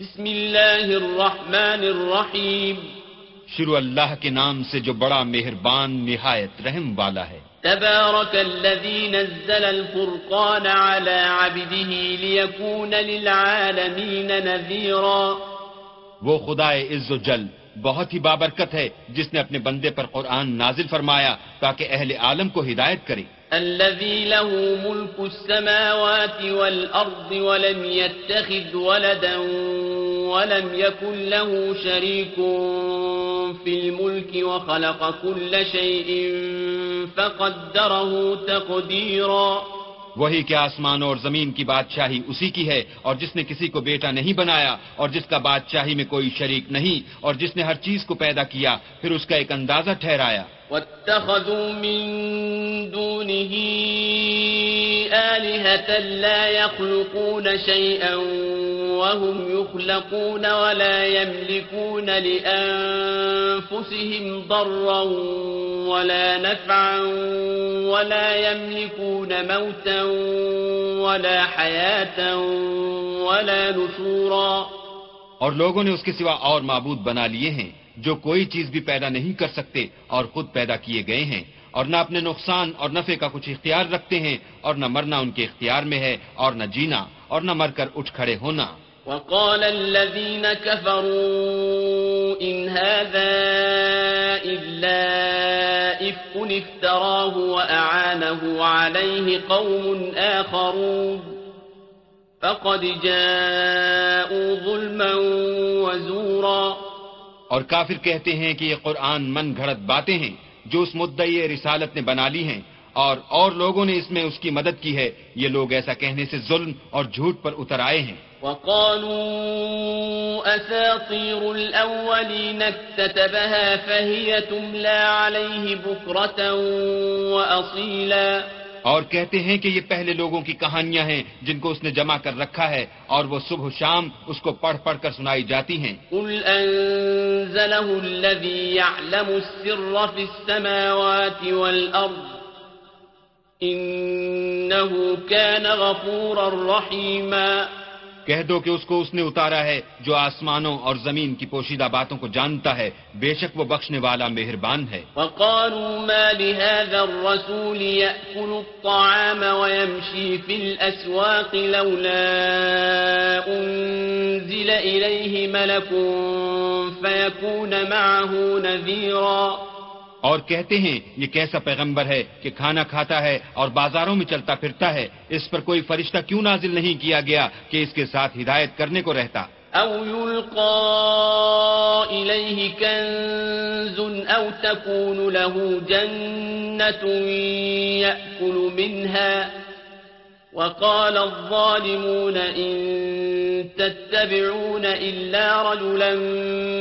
بسم الله الرحمن الرحيم شروع اللہ کے نام سے جو بڑا مہربان نہایت رحم والا ہے۔ تبارك الذي نزل الفرقان على عبده ليكون للعالمين نذيرا وہ خدا عز و جل بہت ہی بابرکت ہے جس نے اپنے بندے پر قرآن نازل فرمایا تاکہ اہل عالم کو ہدایت کرے۔ الذي له ملك السماوات والأرض ولم يتخذ ولدا ولم يكن له شريك في الملك وخلق كل شيء فقدره تقديرا. وہی کہ آسمان اور زمین کی بادشاہی اسی کی ہے اور جس نے کسی کو بیٹا نہیں بنایا اور جس کا بادشاہی میں کوئی شریک نہیں اور جس نے ہر چیز کو پیدا کیا، پھر اس کا ایک اندازہ ٹھہرایا۔ واتخذوا من دونه آلهة لا يخلقون شيئا وهم يخلقون ولا يملكون لأنفسهم ضرا ولا نفعا ولا يملكون موتا ولا حياة ولا نشورا اور لوگوں نے اس کے سوا اور معبود بنا لیے ہیں جو کوئی چیز بھی پیدا نہیں کر سکتے اور خود پیدا کیے گئے ہیں اور نہ اپنے نقصان اور نفع کا کچھ اختیار رکھتے ہیں اور نہ مرنا ان کے اختیار میں ہے اور نہ جینا اور نہ مر کر اٹھ کھڑے ہونا۔ وقال الذين كفروا إن هذا إلا إفق افتراه وأعانه عليه قوم آخرون فقد جاءوا ظلما وزورا اور کافر کہتے ہیں کہ یہ قرآن من گھڑت باتیں ہیں جو اس مدعی رسالت نے بنا لی ہیں اور اور لوگوں نے اس میں اس کی مدد کی ہے۔ یہ لوگ ایسا کہنے سے ظلم اور جھوٹ پر اتر آئے ہیں۔ وقالوا أساطير الأولين اكتتبها فهي تملى عليه بكرة وأصيلا۔ اور کہتے ہیں کہ یہ پہلے لوگوں کی کہانیاں ہیں جن کو اس نے جمع کر رکھا ہے اور وہ صبح و شام اس کو پڑھ پڑھ کر سنائی جاتی ہیں۔ قل انزله الذي يعلم السر في السماوات والارض انه كان غفورا رحيما کہہ دو کہ اس کو اس نے اتارا ہے جو آسمانوں اور زمین کی پوشیدہ باتوں کو جانتا ہے۔ بے شک وہ بخشنے والا مہربان ہے۔ وقالوا ما لهذا الرسول يأكل الطعام ويمشي في الأسواق لولا أنزل إليه ملك فيكون معه نذيرا اور کہتے ہیں، یہ کیسا پیغمبر ہے کہ کھانا کھاتا ہے اور بازاروں میں چلتا پھرتا ہے؟ اس پر کوئی فرشتہ کیوں نازل نہیں کیا گیا کہ اس کے ساتھ ہدایت کرنے کو رہتا؟ او الیہ کنز او تکون له جنت یأکل منها وقال الظالمون ان تتبعون الا رجلا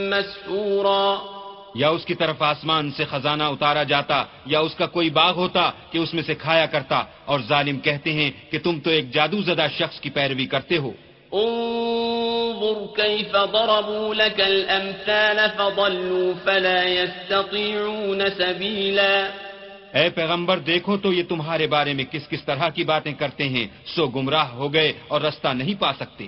مسحورا یا اس کی طرف آسمان سے خزانہ اتارا جاتا یا اس کا کوئی باغ ہوتا کہ اس میں سے کھایا کرتا اور ظالم کہتے ہیں کہ تم تو ایک جادو زدہ شخص کی پیروی کرتے ہو۔ انظر كيف ضربوا لك الامثال فضلوا فلا يستطيعون سبيلا اے پیغمبر دیکھو تو یہ تمہارے بارے میں کس کس طرح کی باتیں کرتے ہیں سو گمراہ ہو گئے اور رستہ نہیں پا سکتے۔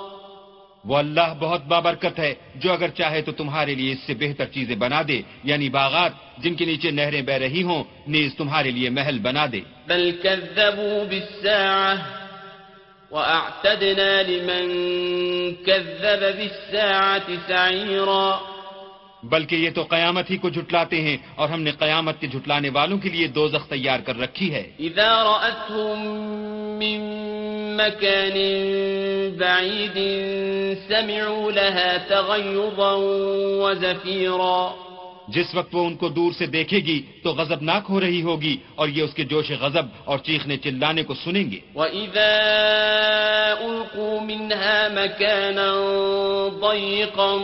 وہ اللہ بہت بابرکت ہے جو اگر چاہے تو تمہارے لیے اس سے بہتر چیزیں بنا دے یعنی باغات جن کے نیچے نہریں بہ رہی ہوں نیز تمہارے لیے محل بنا دے۔ بل كذبوا بالساعة وأعتدنا لمن كذب بالساعة سعيرا۔ بلکہ یہ تو قیامت ہی کو جھٹلاتے ہیں اور ہم نے قیامت کے جھٹلانے والوں کے لیے دوزخ تیار کر رکھی ہے۔ اذا رأتهم من مكان بعيد سمعوا لها تغيظا وزفيرا جس وقت وہ ان کو دور سے دیکھے گی تو غضبناک ہو رہی ہوگی اور یہ اس کے جوش غضب اور چیخنے چلانے کو سنیں گے۔ وَإِذَا أُلْقُوا مِنْهَا مَكَانًا ضَيِّقًا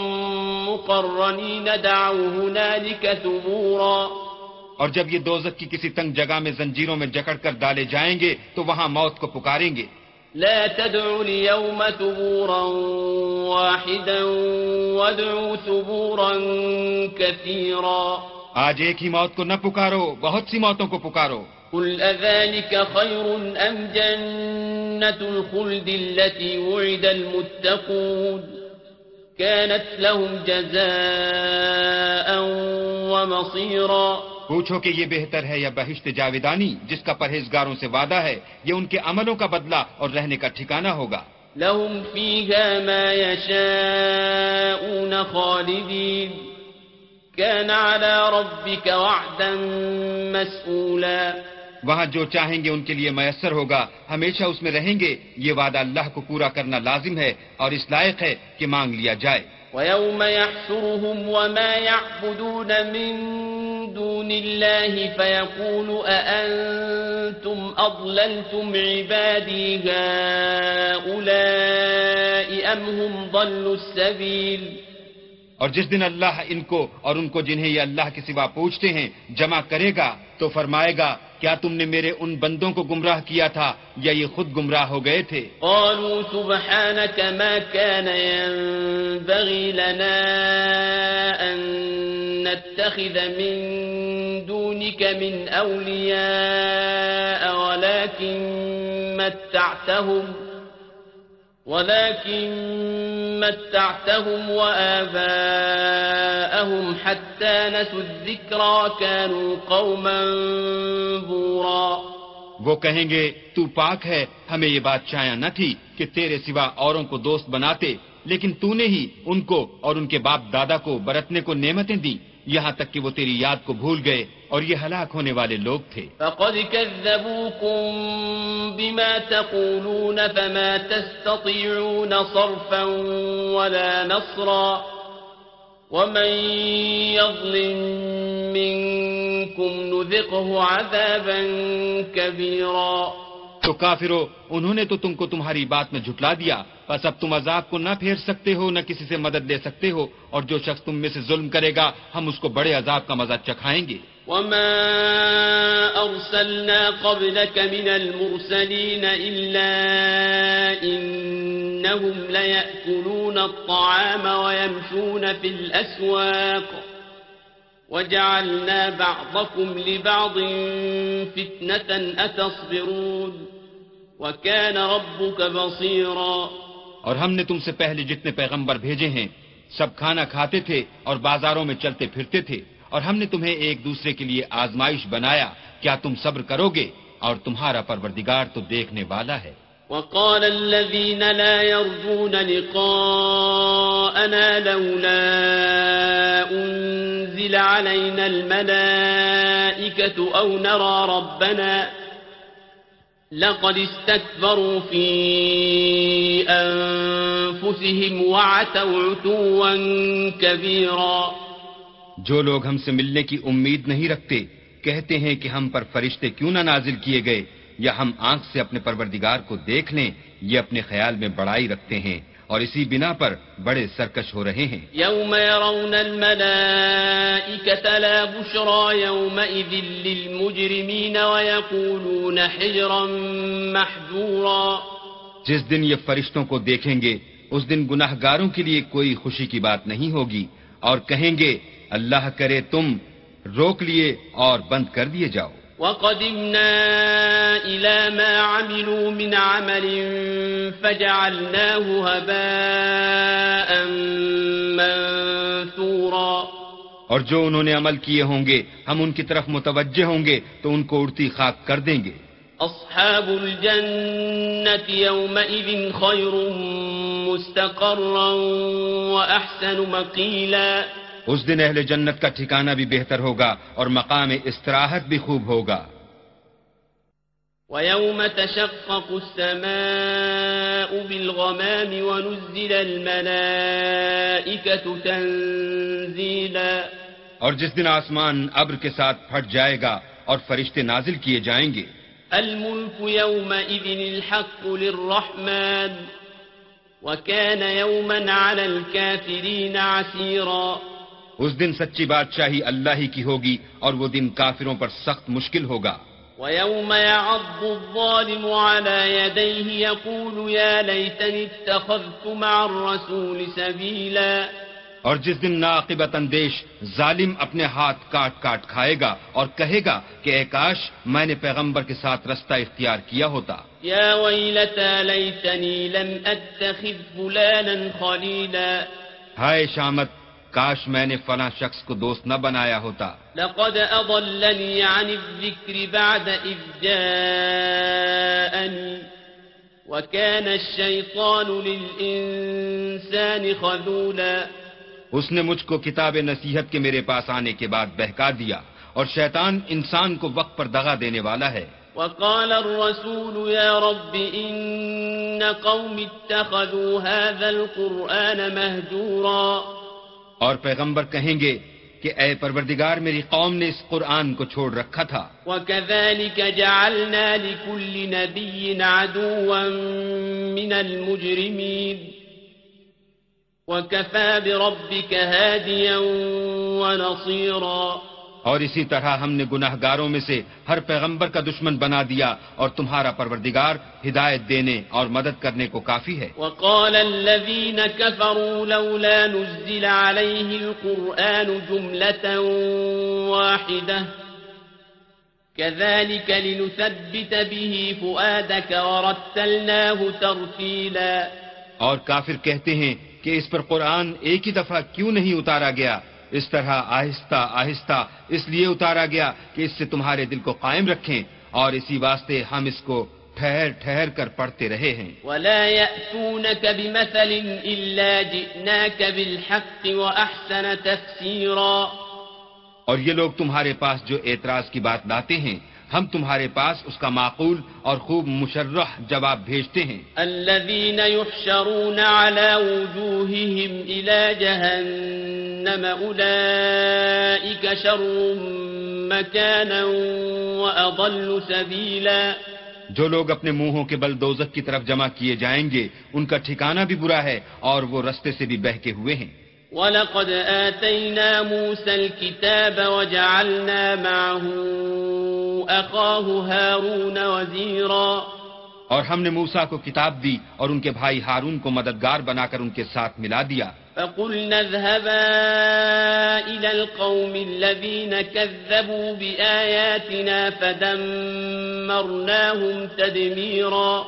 مُقَرَّنِينَ دَعَوْا هُنَالِكَ ثُبُورًا اور جب یہ دوزک کی کسی تنگ جگہ میں زنجیروں میں جکڑ کر ڈالے جائیں گے تو وہاں موت کو پکاریں گے۔ لا تدعوا اليوم ثبورا واحدا وادعوا ثبورا كثيرا. آج ایک ہی موت کو نہ پکارو بہت سی موتوں کو پکارو۔ قل أذلك خير أم جنة الخلد التي وعد المتقون؟ كانت لهم جزاء ومصيرا. پوچھو کہ یہ بہتر ہے یا بہشت جاویدانی جس کا پرہیزگاروں سے وعدہ ہے یہ ان کے عملوں کا بدلہ اور رہنے کا ٹھکانہ ہوگا۔ لهم فيها ما يشاءون خالدين۔ كان على ربك وعدا مسئولا۔ وہاں جو چاہیں گے ان کے لیے میسر ہوگا۔ ہمیشہ اس میں رہیں گے۔ یہ وعدہ اللہ کو پورا کرنا لازم ہے اور اس لائق ہے کہ مانگ لیا جائے۔ ويوم يحشرهم وما يعبدون من دون الله فيقول أأنتم أضللتم عبادي هؤلاء أم هم ضلوا السبيل؟ اور جس دن اللہ ان کو اور ان کو جنہیں یہ اللہ کے سوا پوچھتے ہیں جمع کرے گا تو فرمائے گا کیا تم نے میرے ان بندوں کو گمراہ کیا تھا یا یہ خود گمراہ ہو گئے تھے؟ قالوا سبحانك ما كان ينبغي لنا أن نتخذ من دونك من أولياء ولكن متعتهم ولكن متعتهم وآباءهم حتى نسوا الذكرى كانوا قوما بورا. وہ کہیں گے، تو پاک ہے، ہمیں یہ بات چاہیا نہ تھی کہ تیرے سوا اوروں کو دوست بناتے، لیکن تو نے ہی ان کو اور ان کے باپ دادا کو برتنے کو نعمتیں دی یہاں تک کہ وہ تیری یاد کو بھول گئے اور یہ ہلاک ہونے والے لوگ تھے۔ فقد كذبوكم بما تقولون فما تستطيعون صرفا ولا نصرا ومن يظلم منكم نذقه عذابا كبيرا تو کافرو، انہوں نے تو تم کو تمہاری بات میں جھٹلا دیا۔ بس اب تم عذاب کو نہ پھیر سکتے ہو، نہ کسی سے مدد لے سکتے ہو۔ اور جو شخص تم میں سے ظلم کرے گا، ہم اس کو بڑے عذاب کا مزہ چکھائیں گے۔ وما أرسلنا قبلك من المرسلين إلا إنهم ليأكلون الطعام ويمشون في الأسواق وجعلنا بعضكم لبعض فتنة أتصبرون وكان ربك بصيرا۔ اور ہم نے تم سے پہلے جتنے پیغمبر بھیجے ہیں سب کھانا کھاتے تھے اور بازاروں میں چلتے پھرتے تھے۔ اور ہم نے تمہیں ایک دوسرے کے لیے آزمائش بنایا کیا تم صبر کرو گے؟ اور تمہارا پروردگار تو دیکھنے والا ہے۔ وقال الذين لا يرجون لقاءنا لولا أنزل علينا الملائكة أو نرى ربنا لقد استكبروا في أنفسهم وعتوا عتوا كبيرا جو لوگ ہم سے ملنے کی امید نہیں رکھتے، کہتے ہیں کہ ہم پر فرشتے کیوں نہ نازل کیے گئے، یا ہم آنکھ سے اپنے پروردگار کو دیکھ لیں، یہ اپنے خیال میں بڑائی رکھتے ہیں۔ اور اسی بنا پر بڑے سرکش ہو رہے ہیں۔ يوم يرون الملائكة لا بشرى يومئذ للمجرمين ويقولون حجرا محجورا۔ جس دن یہ فرشتوں کو دیکھیں گے اس دن گناہ گاروں کے لیے کوئی خوشی کی بات نہیں ہوگی اور کہیں گے اللہ کرے تم روک لیے اور بند کر دیے جاؤ۔ وقدمنا إلى ما عملوا من عمل فجعلناه هباء منثورا اور جو انہوں نے عمل کیے ہوں گے ہم ان کی طرف متوجہ ہوں گے تو ان کو اڑتی خاک کر دیں گے۔ أصحاب الجنة يومئذ خير مستقرا وأحسن مقيلا اس دن اہل جنت کا ٹھکانہ بھی بہتر ہوگا اور مقام استراحت بھی خوب ہوگا۔ ويوم تشقق السماء بالغمام ونزل الملائكة تنزيلا۔ اور جس دن آسمان ابر کے ساتھ پھٹ جائے گا اور فرشتے نازل کیے جائیں گے۔ الملك يومئذ الحق للرحمن۔ وكان يوما على الكافرين عسيرا۔ اس دن سچی بادشاہی اللہ ہی کی ہوگی اور وہ دن کافروں پر سخت مشکل ہوگا۔ ويوم يعض الظالم على يديه يقول يا ليتني اتخذت مع الرسول سبيلا اور جس دن ناقبت اندیش ظالم اپنے ہاتھ کاٹ کاٹ کھائے گا اور کہے گا کہ اے کاش میں نے پیغمبر کے ساتھ رستہ اختیار کیا ہوتا۔ يا ويلتى ليتني لم أتخذ فلانا خليلا ہائے شامت کاش میں نے فلاں شخص کو دوست نہ بنایا ہوتا۔ لقد أضلني عن الذكر بعد إذ جاءني وكان الشيطان للإنسان خذولا. اس نے مجھ کو کتاب نصیحت کے میرے پاس آنے کے بعد بہکا دیا اور شیطان انسان کو وقت پر دغا دینے والا ہے۔ وقال الرسول يا رب إن قوم اتخذوا هذا القرآن مهجورا. اور پیغمبر کہیں گے کہ اے پروردگار، میری قوم نے اس قرآن کو چھوڑ رکھا تھا۔ وَكَذَلِكَ جَعَلْنَا لِكُلِّ نبي عَدُوًا مِّنَ الْمُجْرِمِينَ۔ وَكَفَى بِرَبِّكَ هَادِيًا وَنَصِيرًا۔ اور اسی طرح ہم نے گناہ گاروں میں سے ہر پیغمبر کا دشمن بنا دیا اور تمہارا پروردگار ہدایت دینے اور مدد کرنے کو کافی ہے۔ وقال الذين كفروا لولا نزل عليه القرآن جملة واحدة. كذلك لنثبت به فؤادك ورتلناه ترتيلا. اور کافر کہتے ہیں کہ اس پر قرآن ایک ہی دفعہ کیوں نہیں اتارا گیا؟ اس طرح آہستہ آہستہ اس لیے اتارا گیا کہ اس سے تمہارے دل کو قائم رکھیں اور اسی واسطے ہم اس کو ٹھہر ٹھہر کر پڑھتے رہے ہیں۔ ولا يأتونك بمثل إلا جئناك بالحق وأحسن تفسيرا۔ اور یہ لوگ تمہارے پاس جو اعتراض کی بات لاتے ہیں ہم تمہارے پاس اس کا معقول اور خوب مشرح جواب بھیجتے ہیں۔ الذين يحشرون على وجوههم إلى جهنم أولئك شر مكانا وأضل سبيلا۔ جو لوگ اپنے منہوں کے بل دوزخ کی طرف جمع کیے جائیں گے ان کا ٹھکانہ بھی برا ہے اور وہ رستے سے بھی بہکے ہوئے ہیں۔ ولقد آتينا موسى الكتاب وجعلنا معه أخاه هارون وزيرا. اور ہم نے موسا کو کتاب دی اور ان کے بھائی ہارون کو مددگار بنا کر ان کے ساتھ ملا دیا۔ فقلنا اذهبا إلى القوم الذين كذبوا بآياتنا فدمرناهم تدميرا.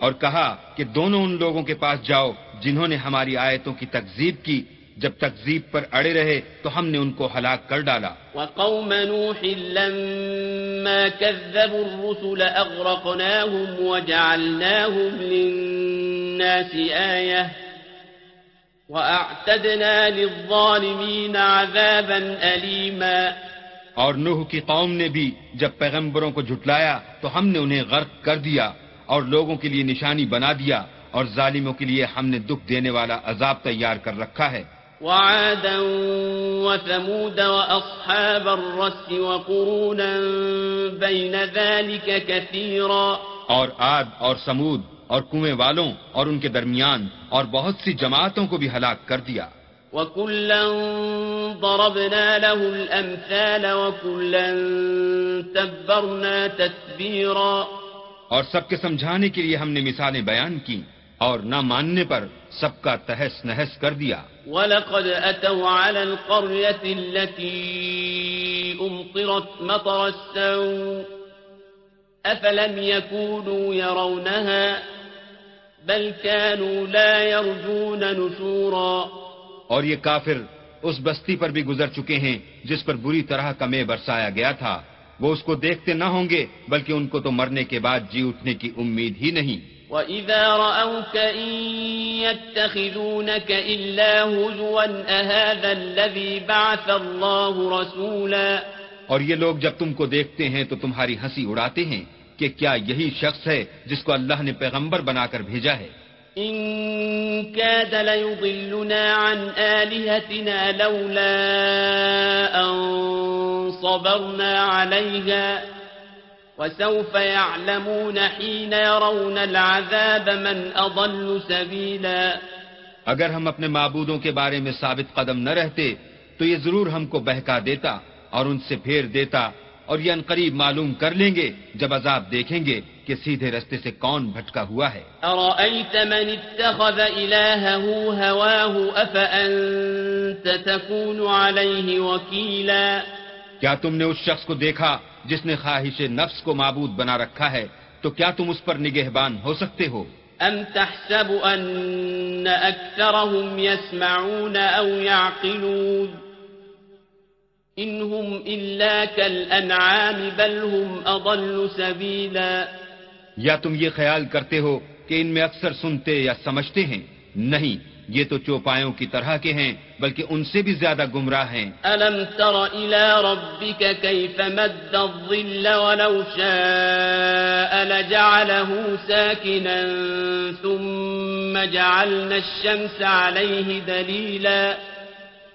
اور کہا کہ دونوں ان لوگوں کے پاس جاؤ جنہوں نے ہماری آیتوں کی تکذیب کی۔ جب تکذیب پر اڑے رہے تو ہم نے ان کو ہلاک کر ڈالا۔ وقوم نوح لما كذبوا الرسل أغرقناهم وجعلناهم للناس آية وأعتدنا للظالمين عذابا أليما۔ اور نوح کی قوم نے بھی جب پیغمبروں کو جھٹلایا تو ہم نے انہیں غرق کر دیا اور لوگوں کے لیے نشانی بنا دیا اور ظالموں کے لیے ہم نے دکھ دینے والا عذاب تیار کر رکھا ہے۔ وعادا وثمود وأصحاب الرس وقرونا بين ذلك كثيرا. اور عاد اور سمود اور کنویں والوں اور ان کے درمیان اور بہت سی جماعتوں کو بھی ہلاک کر دیا۔ وكلا ضربنا له الأمثال وكلا تبرنا تتبيرا اور سب کے سمجھانے کے لیے ہم نے مثالیں بیان کی اور نہ ماننے پر سب کا تہس نہس کر دیا۔ ولقد أتوا على القرية التي أمطرت مطر السوء أفلم يكونوا يرونها بل كانوا لا يرجون نشورا۔ اور یہ کافر اس بستی پر بھی گزر چکے ہیں جس پر بری طرح کا میں برسایا گیا تھا۔ وہ اس کو دیکھتے نہ ہوں گے بلکہ ان کو تو مرنے کے بعد جی اٹھنے کی امید ہی نہیں۔ وَإِذَا رَأَوْكَ إِن يَتَّخِذُونَكَ إِلَّا هُزُوًا أَهَذَا الَّذِي بَعَثَ اللَّهُ رَسُولًا اور یہ لوگ جب تم کو دیکھتے ہیں تو تمہاری ہنسی اڑاتے ہیں کہ کیا یہی شخص ہے جس کو اللہ نے پیغمبر بنا کر بھیجا ہے؟ إن كاد ليضلنا عن آلهتنا لولا أن صبرنا عليها وسوف يعلمون حين يرون العذاب من أضل سبيلا. اگر ہم اپنے معبودوں کے بارے میں ثابت قدم نہ رہتے تو یہ ضرور ہم کو بہکا دیتا اور ان سے پھیر دیتا اور یہ قریب معلوم کر لیں گے جب عذاب دیکھیں گے کہ سیدھے رستے سے کون بھٹکا ہوا ہے۔ أرأيت من اتخذ إلهه هواه أفأنت تكون عليه وكيلا؟ کیا تم نے اس شخص کو دیکھا جس نے خواہش نفس کو معبود بنا رکھا ہے تو کیا تم اس پر نگہبان ہو سکتے ہو؟ أم تحسب أن أكثرهم يسمعون أو يعقلون إن هم إلا كالأنعام بل هم أضل سبيلا یا تم یہ خیال کرتے ہو کہ ان میں اکثر سنتے یا سمجھتے ہیں؟ نہیں یہ تو چوپایوں کی طرح کے ہیں بلکہ ان سے بھی زیادہ گمراہ ہیں۔ ألم تر إلى ربك كيف مد الظل ولو شاء لجعله ساكنا ثم جعلنا الشمس عليه دليلا.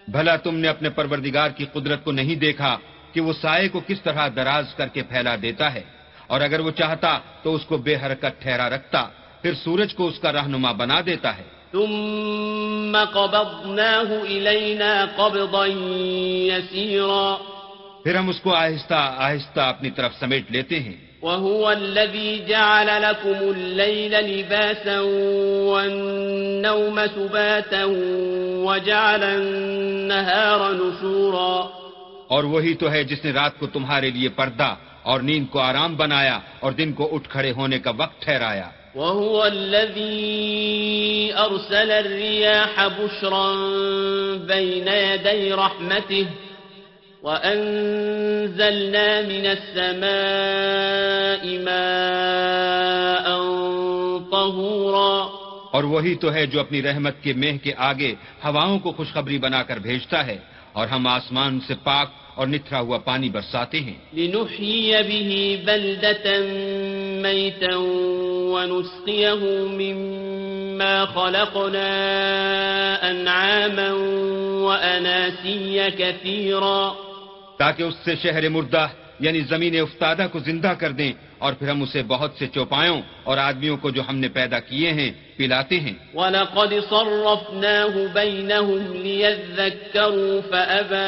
بھلا تم نے اپنے پروردگار کی قدرت کو نہیں دیکھا کہ وہ سائے کو کس طرح دراز کر کے پھیلا دیتا ہے اور اگر وہ چاہتا تو اس کو بے حرکت ٹھہرا رکھتا پھر سورج کو اس کا رہنما بنا دیتا ہے۔ ثم قبضناه إلينا قبضا يسيرا. پھر ہم اس کو آہستہ آہستہ اپنی طرف سمیٹ لیتے ہیں۔ وهو الذي جعل لكم الليل لباسا والنوم سباتا وجعل النهار نشورا. اور وہی تو ہے جس نے رات کو تمہارے لیے پردہ اور نیند کو آرام بنایا اور دن کو اٹھ کھڑے ہونے کا وقت ٹھہرایا۔ وهو الذي أرسل الرياح بشرا بين يدي رحمته وأنزلنا من السماء ماء طهورا اور وہی تو ہے جو اپنی رحمت کے مہ کے آگے ہواؤں کو خوشخبری بنا کر بھیجتا ہے۔ اور ہم آسمان سے پاک اور نتھرا ہوا پانی برساتے ہیں۔ لنحيي به بلدة ميتا ونسقيه مما خلقنا أنعاما وأناسيا كثيرا تاکہ اس سے شہر مردہ یعنی زمین افتادہ کو زندہ کر دیں اور پھر ہم اسے بہت سے چوپایوں اور آدمیوں کو جو ہم نے پیدا کیے ہیں پلاتے ہیں۔ ولقد صرفناه بينهم ليذكروا فأبى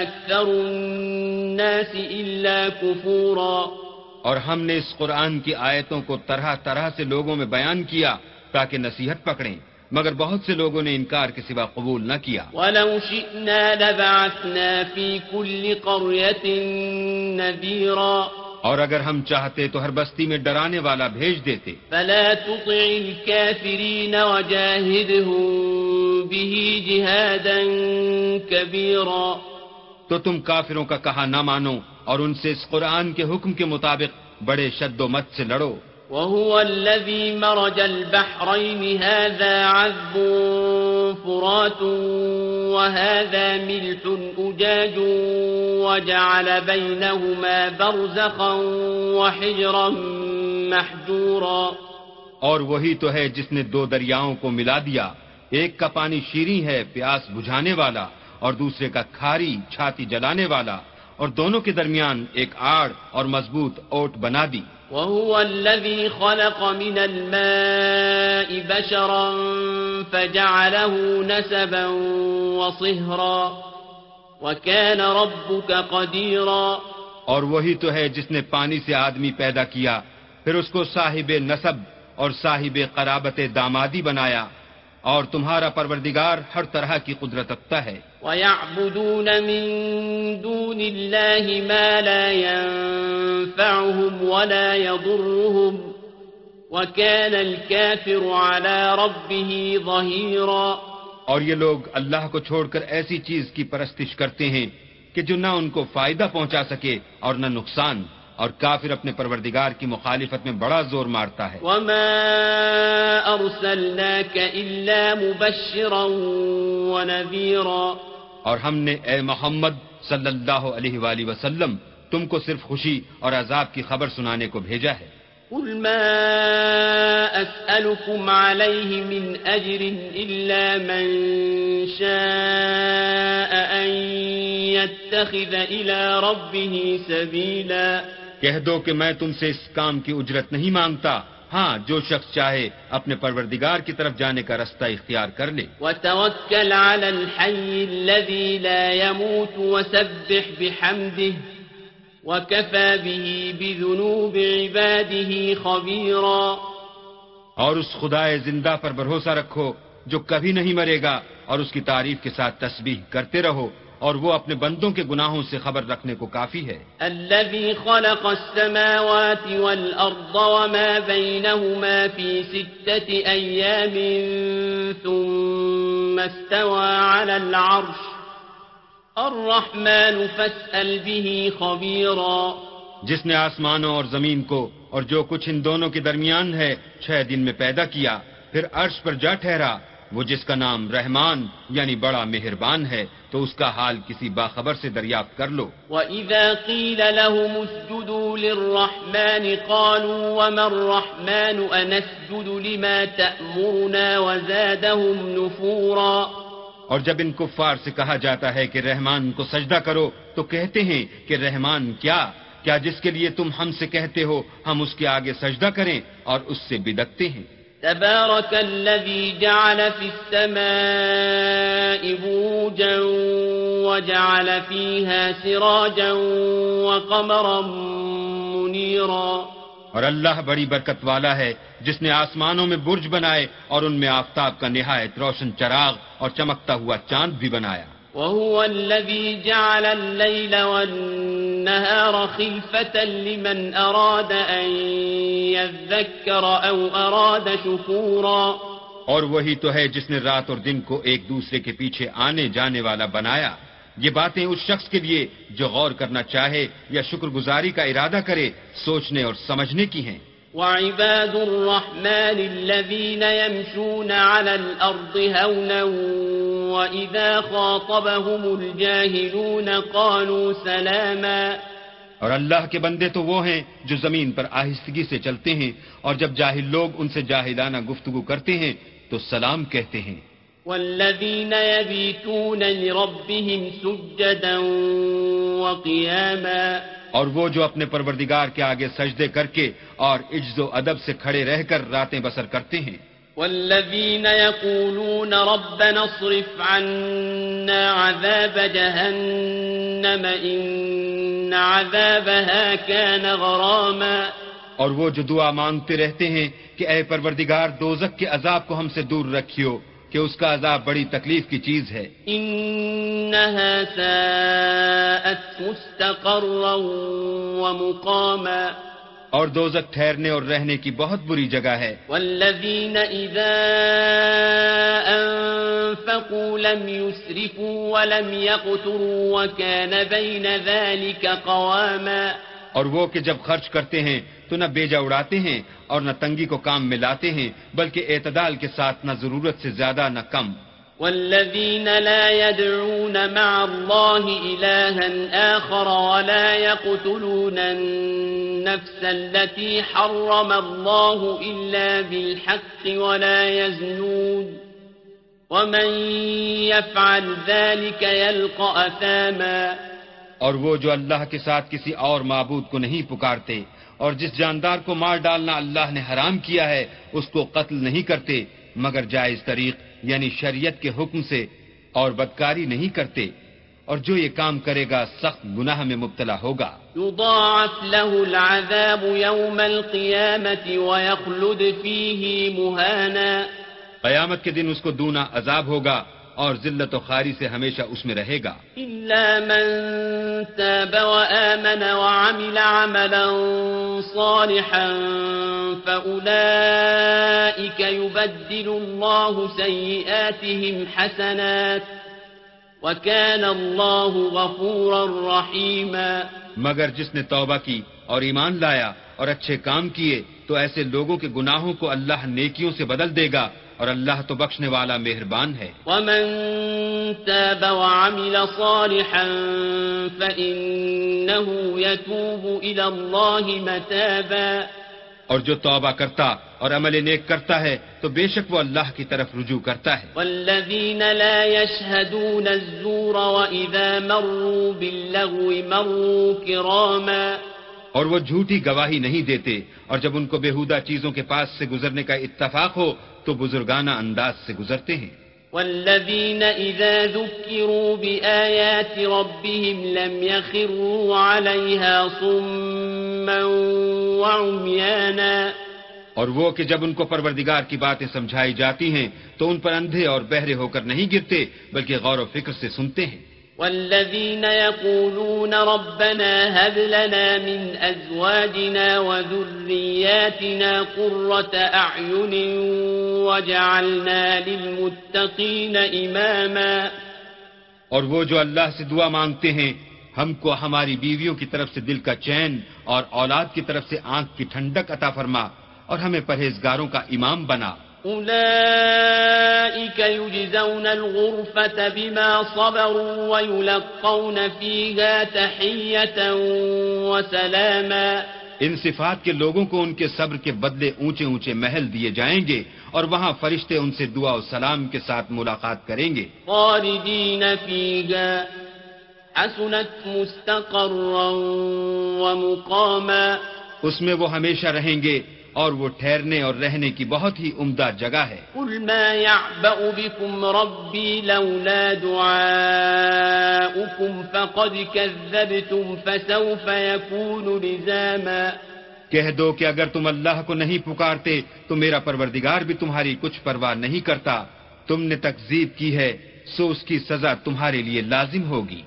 أكثر الناس إلا كفورا۔ اور ہم نے اس قرآن کی آیتوں کو طرح طرح سے لوگوں میں بیان کیا تاکہ نصیحت پکڑیں۔ مگر بہت سے لوگوں نے انکار کے سوا قبول نہ کیا۔ ولو شئنا لبعثنا في كل قرية نذيرا۔ اور اگر ہم چاہتے تو ہر بستی میں ڈرانے والا بھیج دیتے۔ فلا تطع الكافرين وجاهدهم به جهادا كبيرا۔ تو تم کافروں کا کہا نہ مانو اور ان سے اس قرآن کے حکم کے مطابق بڑے شد و مت سے لڑو۔ وهو الذي مرج البحرين هذا عذب فرات وهذا ملح أجاج وجعل بينهما برزخا وحجرا محجورا اور وہی تو ہے جس نے دو دریاؤں کو ملا دیا، ایک کا پانی شیریں ہے پیاس بجھانے والا اور دوسرے کا کھاری چھاتی جلانے والا، اور دونوں کے درمیان ایک آڑ اور مضبوط اوٹ بنا دی۔ وهو الذي خلق من الماء بشرا فجعله نسبا وصهرا وكان ربك قديرا اور وہی تو ہے جس نے پانی سے آدمی پیدا کیا، پھر اس کو صاحب نصب اور صاحب قرابت دامادی بنایا، اور تمہارا پروردگار ہر طرح کی قدرت رکھتا ہے۔ ويعبدون من دون الله ما لا ينفعهم ولا يضرهم وكان الكافر على ربه ظهيرا اور یہ لوگ اللہ کو چھوڑ کر ایسی چیز کی پرستش کرتے ہیں کہ جو نہ ان کو فائدہ پہنچا سکے اور نہ نقصان اور کافر اپنے پروردگار کی مخالفت میں بڑا زور مارتا ہے۔ وما أرسلناك إلا مبشرا ونذيرا اور ہم نے اے محمد صلی اللہ علیہ وآلہ وسلم تم کو صرف خوشی اور عذاب کی خبر سنانے کو بھیجا ہے۔ قل ما أسألكم عليه من أجر إلا من شاء أن يتخذ إلى ربه سبيلا۔ کہہ دو کہ میں تم سے اس کام کی اجرت نہیں مانگتا۔ ہاں جو شخص چاہے اپنے پروردگار کی طرف جانے کا رستہ اختیار کر لے۔ وتوكل على الحي الذي لا يموت وسبح بحمده وكفى به بذنوب عباده خبيرا اور اس خدا زندہ پر بھروسہ رکھو جو کبھی نہیں مرے گا اور اس کی تعریف کے ساتھ تسبیح کرتے رہو۔ اور وہ اپنے بندوں کے گناہوں سے خبر رکھنے کو کافی ہے۔ الذي خلق السماوات والأرض وما بينهما في ستة أيام ثم استوى على العرش. الرحمن فاسأل به خبيرا. جس نے آسمانوں اور زمین کو اور جو کچھ ان دونوں کے درمیان ہے چھ دن میں پیدا کیا پھر عرش پر جا ٹھہرا وہ جس کا نام رحمان یعنی بڑا مہربان ہے تو اس کا حال کسی باخبر سے دریافت کر لو۔ وَإِذَا قِيلَ لَهُمُ اسْجُدُوا لِلرَّحْمَنِ قَالُوا وَمَا الرَّحْمَنُ أَنَسْجُدُ لِمَا تَأْمُرُنَا وَزَادَهُمْ نُفُورًا۔ اور جب ان کفار سے کہا جاتا ہے کہ رحمان کو سجدہ کرو تو کہتے ہیں کہ رحمان کیا؟ کیا جس کے لیے تم ہم سے کہتے ہو ہم اس کے آگے سجدہ کریں اور اس سے بدکتے ہیں۔ تبارك الذي جعل في السماء بروجا وجعل فيها سراجا وقمرا منيرا. اور اللہ بڑی برکت والا ہے، جس نے آسمانوں میں برج بنائے اور ان میں آفتاب کا نہایت روشن چراغ اور چمکتا ہوا چاند بھی بنایا۔ وهو الذي جعل الليل والنهار خلفة لمن أراد أن يذكر أو أراد شكورا اور وہی تو ہے جس نے رات اور دن کو ایک دوسرے کے پیچھے آنے جانے والا بنایا۔ یہ باتیں اس شخص کے لیے جو غور کرنا چاہے یا شکر گزاری کا ارادہ کرے سوچنے اور سمجھنے کی ہیں۔ وعباد الرحمن الذين يمشون على الأرض هونا وإذا خاطبهم الجاهلون قالوا سلاما۔ اور اللہ کے بندے تو وہ ہیں جو زمین پر آہستگی سے چلتے ہیں اور جب جاہل لوگ ان سے جاہلانہ گفتگو کرتے ہیں تو سلام کہتے ہیں۔ والذين يبيتون لربهم سجدا وقياما۔ اور وہ جو اپنے پروردگار کے آگے سجدے کر کے اور عجز و ادب سے کھڑے رہ کر راتیں بسر کرتے ہیں۔ والذين يقولون ربنا اصرف عنا عذاب جهنم إن عذابها كان غراما اور وہ جو دعا مانگتے رہتے ہیں کہ اے پروردگار دوزک کے عذاب کو ہم سے دور رکھیو کہ اس کا عذاب بڑی تکلیف کی چیز ہے۔ انها ساءت مستقرا ومقاما۔ اور دوزک ٹھہرنے اور رہنے کی بہت بری جگہ ہے۔ والذین اذا انفقوا لم يسرفوا ولم يقتروا وكان بين ذلك قواما۔ اور وہ کہ جب خرچ کرتے ہیں تو نہ بیجا اڑاتے ہیں اور نہ تنگی کو کام میں لاتے ہیں بلکہ اعتدال کے ساتھ نہ ضرورت سے زیادہ نہ کم۔ والذين لا يدعون مع الله إلها آخر ولا يقتلون النفس التي حرم الله إلا بالحق ولا يزنون ومن يفعل ذلك يلقى أثاما اور وہ جو اللہ کے ساتھ کسی اور معبود کو نہیں پکارتے اور جس جاندار کو مار ڈالنا اللہ نے حرام کیا ہے، اس کو قتل نہیں کرتے، مگر جائز طریق یعنی شریعت کے حکم سے اور بدکاری نہیں کرتے اور جو یہ کام کرے گا سخت گناہ میں مبتلا ہوگا۔ يضاعف له العذاب يوم القيامة ويخلد فيه مهانا قیامت کے دن اس کو دونا عذاب ہوگا اور ذلت و خاری سے ہمیشہ اس میں رہے گا۔ إلا من تاب وآمن وعمل عملا صالحا فأولئك يبدل الله سيئاتهم حسنات وكان الله غفورا رحيما۔ مگر جس نے توبہ کی اور ایمان لایا اور اچھے کام کیے تو ایسے لوگوں کے گناہوں کو اللہ نیکیوں سے بدل دے گا۔ اور اللہ تو بخشنے والا مہربان ہے۔ ومن تاب وعمل صالحا فإنه يتوب إلى الله متابا۔ اور جو توبہ کرتا اور عمل نیک کرتا ہے تو بے شک وہ اللہ کی طرف رجوع کرتا ہے۔ والذين لا يشهدون الزور وإذا مروا باللغو مروا كراما۔ اور وہ جھوٹی گواہی نہیں دیتے اور جب ان کو بےحودہ چیزوں کے پاس سے گزرنے کا اتفاق ہو تو بزرگانہ انداز سے گزرتے ہیں۔ والذين إذا ذكروا بآيات ربهم لم يخروا عليها صما وعميانا اور وہ کہ جب ان کو پروردگار کی باتیں سمجھائی جاتی ہیں تو ان پر اندھے اور بہرے ہو کر نہیں گرتے بلکہ غور و فکر سے سنتے ہیں۔ والذين يقولون ربنا هب لنا من أزواجنا وذرياتنا قرة أعين وجعلنا للمتقين إماما اور وہ جو اللہ سے دعا مانگتے ہیں، ہم کو ہماری بیویوں کی طرف سے دل کا چین اور اولاد کی طرف سے آنکھ کی ٹھنڈک عطا فرما اور ہمیں پرہیزگاروں کا امام بنا۔ أولئك يجزون الغرفة بما صبروا ويلقون فيها تحية وسلاما ان صفات کے لوگوں کو ان کے صبر کے بدلے اونچے اونچے محل دیے جائیں گے اور وہاں فرشتے ان سے دعا و سلام کے ساتھ ملاقات کریں گے۔ خالدين فيها حسنت مستقرا ومقاما۔ اس میں وہ ہمیشہ رہیں گے اور وہ ٹھہرنے اور رہنے کی بہت ہی عمدہ جگہ ہے۔ قل ما يعبأ بكم ربي لولا دعاؤكم فقد كذبتم فسوف يكون لزاما۔ کہہ دو کہ اگر تم اللہ کو نہیں پکارتے تو میرا پروردگار بھی تمہاری کچھ پرواہ نہیں کرتا۔ تم نے تکذیب کی ہے سو اس کی سزا تمہارے لیے لازم ہوگی۔